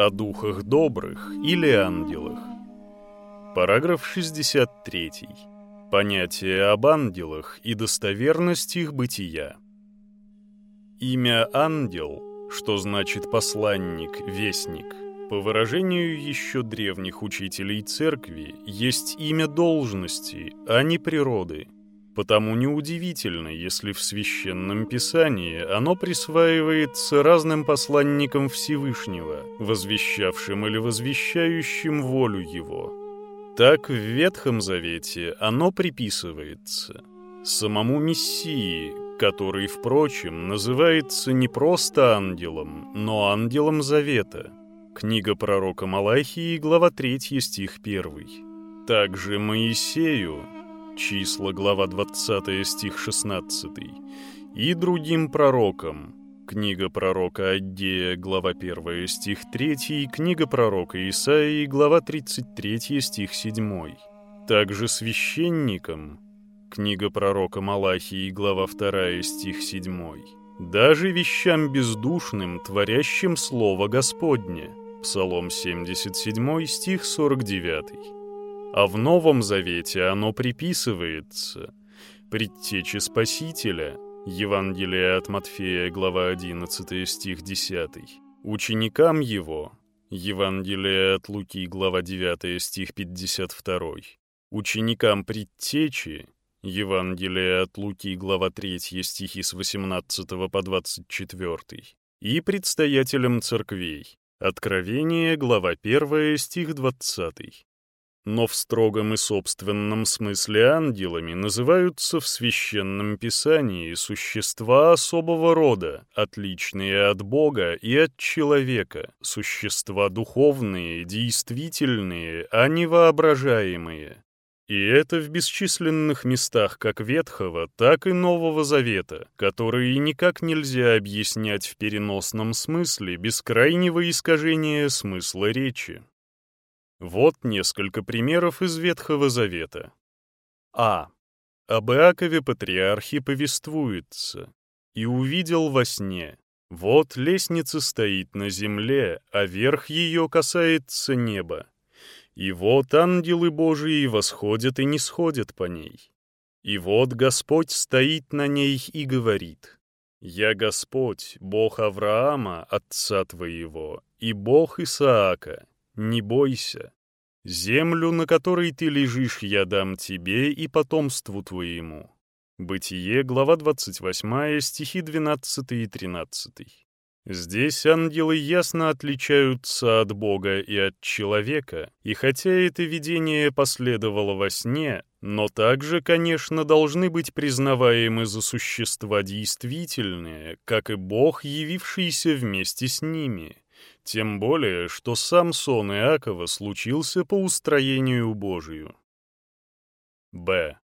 о духах добрых или ангелах. Параграф 63. Понятие об ангелах и достоверность их бытия. Имя «ангел», что значит «посланник», «вестник», по выражению еще древних учителей церкви, есть имя должности, а не природы – Потому неудивительно, если в Священном Писании оно присваивается разным посланникам Всевышнего, возвещавшим или возвещающим волю Его. Так в Ветхом Завете оно приписывается самому Мессии, который, впрочем, называется не просто ангелом, но ангелом Завета. Книга пророка Малахии, глава 3, стих 1. Также Моисею, Числа, глава 20, стих 16. И другим пророкам. Книга пророка Аддея, глава 1, стих 3, книга пророка Исаии, глава 33, стих 7. Также священникам. Книга пророка Малахии, глава 2, стих 7. Даже вещам бездушным, творящим Слово Господне. Псалом 77, стих 49 а в Новом Завете оно приписывается. Предтече Спасителя, Евангелие от Матфея, глава 11, стих 10, ученикам его, Евангелие от Луки, глава 9, стих 52, ученикам предтечи, Евангелие от Луки, глава 3, стихи с 18 по 24, и предстоятелям церквей, Откровение, глава 1, стих 20 но в строгом и собственном смысле ангелами называются в священном писании существа особого рода, отличные от Бога и от человека, существа духовные, действительные, а не воображаемые. И это в бесчисленных местах как Ветхого, так и Нового Завета, которые никак нельзя объяснять в переносном смысле без крайнего искажения смысла речи. Вот несколько примеров из Ветхого Завета. А. Об Иакове патриархе повествуется. «И увидел во сне, вот лестница стоит на земле, а верх ее касается неба. И вот ангелы Божии восходят и не сходят по ней. И вот Господь стоит на ней и говорит, «Я Господь, Бог Авраама, отца твоего, и Бог Исаака, не бойся. Землю, на которой ты лежишь, я дам тебе и потомству твоему». Бытие, глава 28, стихи 12 и 13. Здесь ангелы ясно отличаются от Бога и от человека, и хотя это видение последовало во сне, но также, конечно, должны быть признаваемы за существа действительные, как и Бог, явившийся вместе с ними. Тем более, что сам сон Иакова случился по устроению Божию. Б.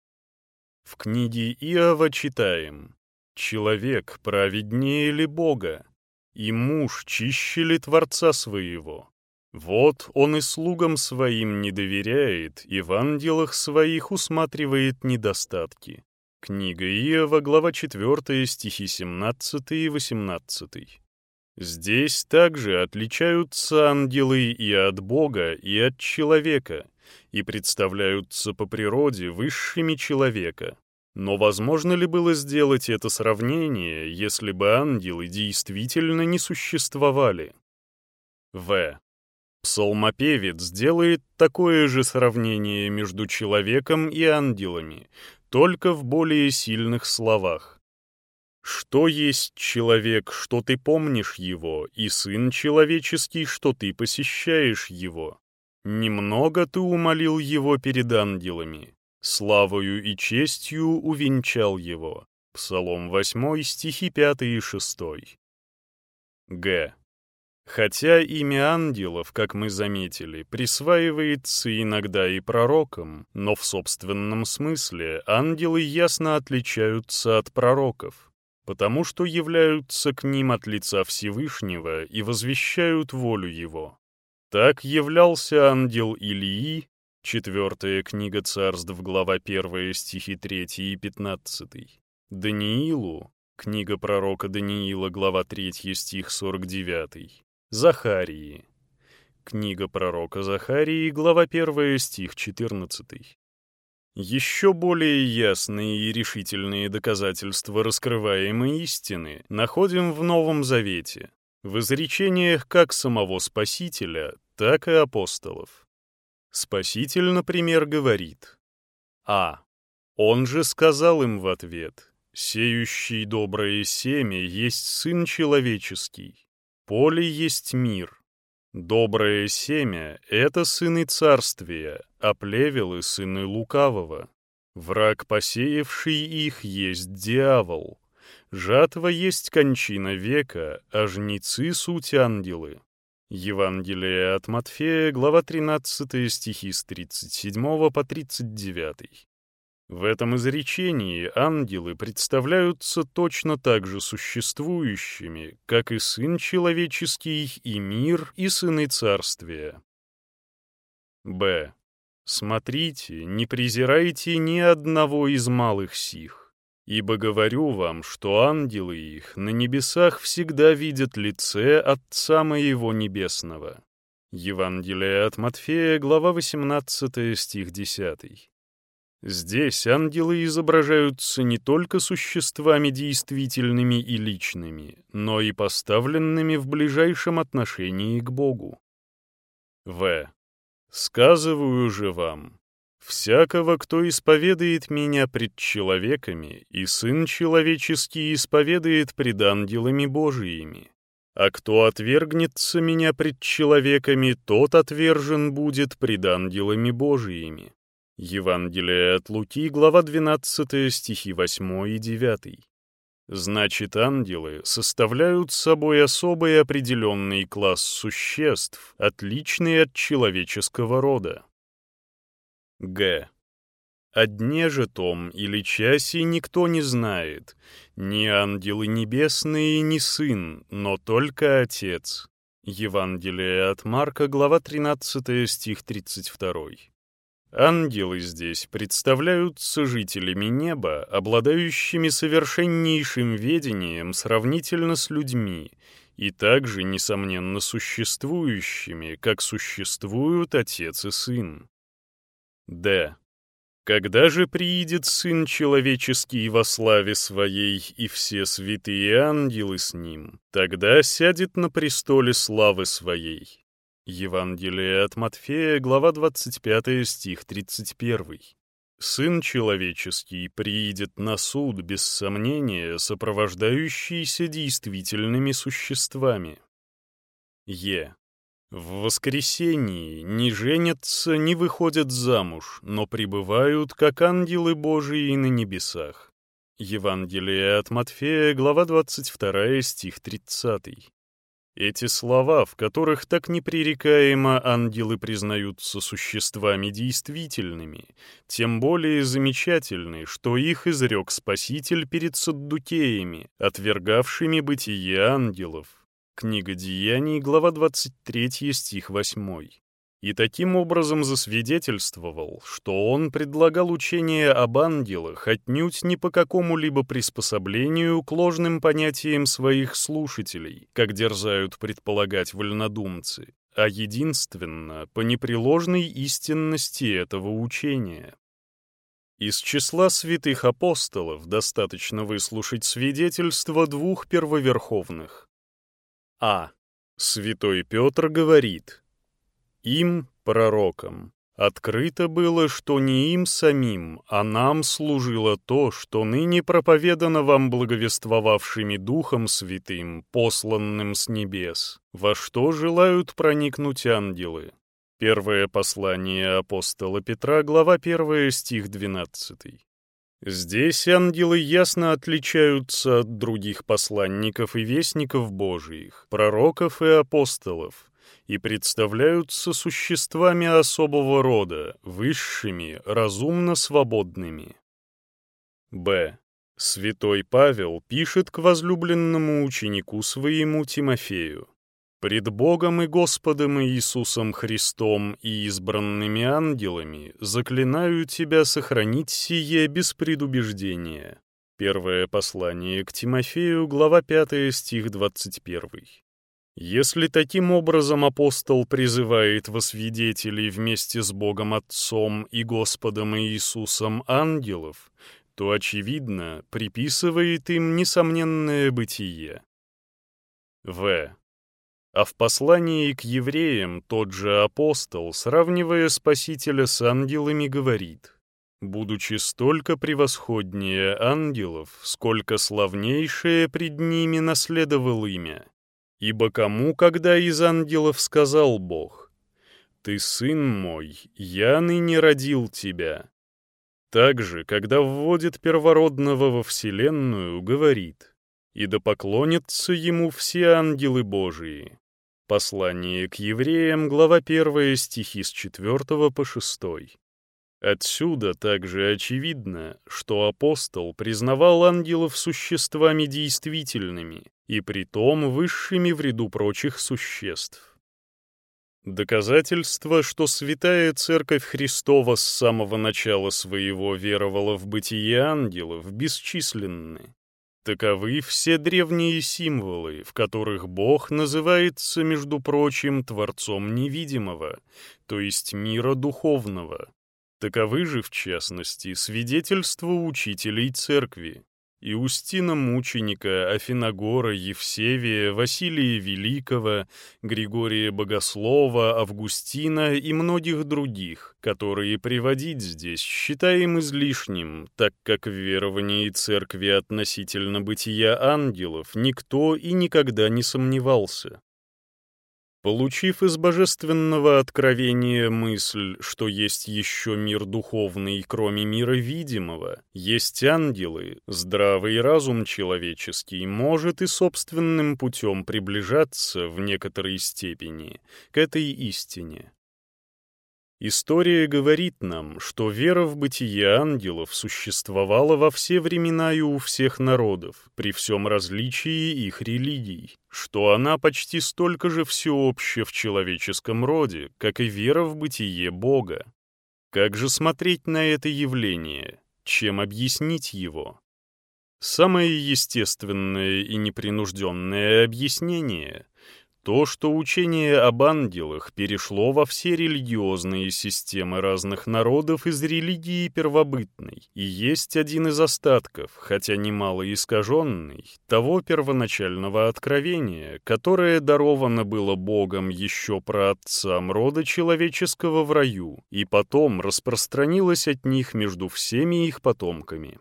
В книге Иова читаем «Человек праведнее ли Бога, и муж чище ли Творца своего? Вот он и слугам своим не доверяет, и в ангелах своих усматривает недостатки». Книга Иова, глава 4, стихи 17 и 18. Здесь также отличаются ангелы и от Бога, и от человека, и представляются по природе высшими человека. Но возможно ли было сделать это сравнение, если бы ангелы действительно не существовали? В. Псалмопевец делает такое же сравнение между человеком и ангелами, только в более сильных словах. Что есть человек, что ты помнишь его, и сын человеческий, что ты посещаешь его? Немного ты умолил его перед ангелами, славою и честью увенчал его. Псалом 8, стихи 5 и 6. Г. Хотя имя ангелов, как мы заметили, присваивается иногда и пророкам, но в собственном смысле ангелы ясно отличаются от пророков потому что являются к ним от лица Всевышнего и возвещают волю Его. Так являлся ангел Илии, четвертая книга царств, глава 1, стихи 3 и 15, Даниилу, книга пророка Даниила, глава 3, стих 49, Захарии, Книга пророка Захарии, глава 1, стих 14. Еще более ясные и решительные доказательства раскрываемой истины находим в Новом Завете, в изречениях как самого Спасителя, так и апостолов. Спаситель, например, говорит «А». Он же сказал им в ответ «Сеющий доброе семя есть Сын Человеческий, поле есть мир». Доброе семя — это сыны царствия, а плевелы — сыны лукавого. Враг, посеявший их, есть дьявол. Жатва есть кончина века, а жнецы — суть ангелы. Евангелие от Матфея, глава 13, стихи с 37 по 39. В этом изречении ангелы представляются точно так же существующими, как и Сын Человеческий, и мир, и Сыны Царствия. Б. Смотрите, не презирайте ни одного из малых сих, ибо говорю вам, что ангелы их на небесах всегда видят лице Отца Моего Небесного. Евангелие от Матфея, глава 18, стих 10. Здесь ангелы изображаются не только существами действительными и личными, но и поставленными в ближайшем отношении к Богу. В. Сказываю же вам, всякого, кто исповедует меня пред человеками, и Сын Человеческий исповедует пред ангелами Божиими. А кто отвергнется меня пред человеками, тот отвержен будет пред ангелами Божиими. Евангелие от Луки, глава 12, стихи 8 и 9. Значит, ангелы составляют собой особый определенный класс существ, отличный от человеческого рода. Г. О дне же том или часе никто не знает, ни ангелы небесные, ни сын, но только Отец. Евангелие от Марка, глава 13, стих 32. Ангелы здесь представляются жителями неба, обладающими совершеннейшим ведением сравнительно с людьми, и также, несомненно, существующими, как существуют Отец и Сын. Д. Когда же приидет Сын Человеческий во славе Своей и все святые ангелы с Ним, тогда сядет на престоле славы Своей Евангелие от Матфея, глава 25, стих 31. «Сын человеческий приидет на суд, без сомнения, сопровождающийся действительными существами». Е. В воскресении не женятся, не выходят замуж, но пребывают, как ангелы Божии на небесах. Евангелие от Матфея, глава 22, стих 30. Эти слова, в которых так непререкаемо ангелы признаются существами действительными, тем более замечательны, что их изрек Спаситель перед саддукеями, отвергавшими бытие ангелов. Книга Деяний, глава 23, стих 8 и таким образом засвидетельствовал, что он предлагал учение об ангелах отнюдь не по какому-либо приспособлению к ложным понятиям своих слушателей, как дерзают предполагать вольнодумцы, а единственно по непреложной истинности этого учения. Из числа святых апостолов достаточно выслушать свидетельство двух первоверховных. А. Святой Петр говорит – им, пророкам, открыто было, что не им самим, а нам служило то, что ныне проповедано вам благовествовавшими Духом Святым, посланным с небес, во что желают проникнуть ангелы. Первое послание апостола Петра, глава 1, стих 12. Здесь ангелы ясно отличаются от других посланников и вестников Божиих, пророков и апостолов, и представляются существами особого рода, высшими, разумно свободными. Б. Святой Павел пишет к возлюбленному ученику своему Тимофею. «Пред Богом и Господом Иисусом Христом и избранными ангелами заклинаю тебя сохранить сие без предубеждения». Первое послание к Тимофею, глава 5, стих 21. Если таким образом апостол призывает во свидетелей вместе с Богом Отцом и Господом Иисусом ангелов, то, очевидно, приписывает им несомненное бытие. В. А в послании к евреям тот же апостол, сравнивая Спасителя с ангелами, говорит, «Будучи столько превосходнее ангелов, сколько славнейшее пред ними наследовал имя, Ибо кому, когда из ангелов сказал Бог, «Ты сын мой, я ныне родил тебя», также, когда вводит первородного во вселенную, говорит, «И да поклонятся ему все ангелы Божии». Послание к евреям, глава 1, стихи с 4 по 6. Отсюда также очевидно, что апостол признавал ангелов существами действительными, и притом высшими в ряду прочих существ. Доказательство, что святая Церковь Христова с самого начала своего веровала в бытие ангелов, бесчисленны. Таковы все древние символы, в которых Бог называется, между прочим, Творцом невидимого, то есть мира духовного. Таковы же, в частности, свидетельства учителей Церкви. Иустина Мученика, Афиногора, Евсевия, Василия Великого, Григория Богослова, Августина и многих других, которые приводить здесь считаем излишним, так как в веровании церкви относительно бытия ангелов никто и никогда не сомневался. Получив из божественного откровения мысль, что есть еще мир духовный, кроме мира видимого, есть ангелы, здравый разум человеческий может и собственным путем приближаться в некоторой степени к этой истине. История говорит нам, что вера в бытие ангелов существовала во все времена и у всех народов, при всем различии их религий, что она почти столько же всеобща в человеческом роде, как и вера в бытие Бога. Как же смотреть на это явление? Чем объяснить его? Самое естественное и непринужденное объяснение то, что учение об ангелах перешло во все религиозные системы разных народов из религии первобытной, и есть один из остатков, хотя немало искаженный, того первоначального откровения, которое даровано было Богом еще про отцам рода человеческого в раю, и потом распространилось от них между всеми их потомками.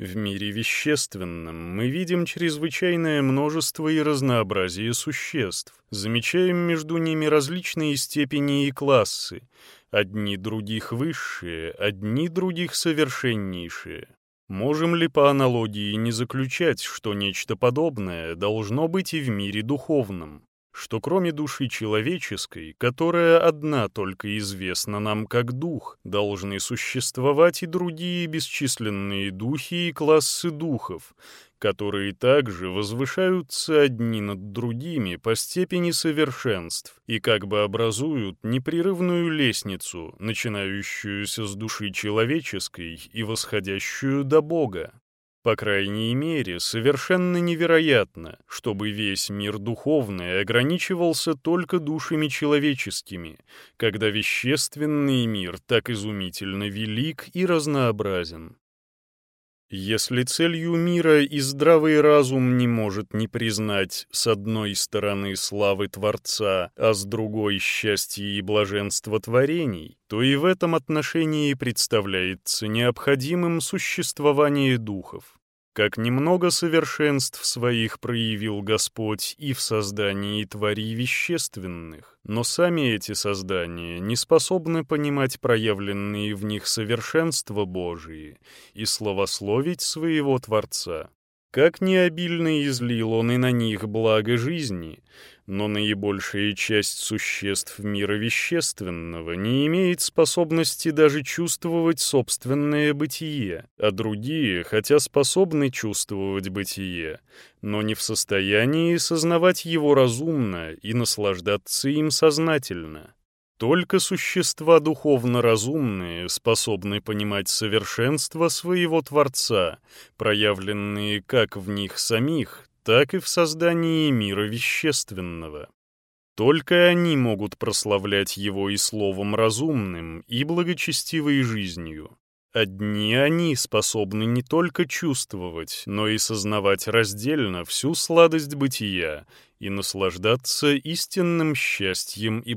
В мире вещественном мы видим чрезвычайное множество и разнообразие существ, замечаем между ними различные степени и классы, одни других высшие, одни других совершеннейшие. Можем ли по аналогии не заключать, что нечто подобное должно быть и в мире духовном? Что кроме души человеческой, которая одна только известна нам как дух, должны существовать и другие бесчисленные духи и классы духов, которые также возвышаются одни над другими по степени совершенств и как бы образуют непрерывную лестницу, начинающуюся с души человеческой и восходящую до Бога. По крайней мере, совершенно невероятно, чтобы весь мир духовный ограничивался только душами человеческими, когда вещественный мир так изумительно велик и разнообразен. Если целью мира и здравый разум не может не признать с одной стороны славы Творца, а с другой — счастье и блаженство творений, то и в этом отношении представляется необходимым существование духов. Как немного совершенств своих проявил Господь и в создании тварей вещественных, но сами эти создания не способны понимать проявленные в них совершенства Божии и славословить своего Творца. Как необильно излил он и на них благо жизни, но наибольшая часть существ мира вещественного не имеет способности даже чувствовать собственное бытие, а другие, хотя способны чувствовать бытие, но не в состоянии сознавать его разумно и наслаждаться им сознательно. Только существа духовно разумные способны понимать совершенство своего Творца, проявленные как в них самих, так и в создании мира вещественного. Только они могут прославлять его и словом разумным, и благочестивой жизнью. Одни они способны не только чувствовать, но и сознавать раздельно всю сладость бытия и наслаждаться истинным счастьем и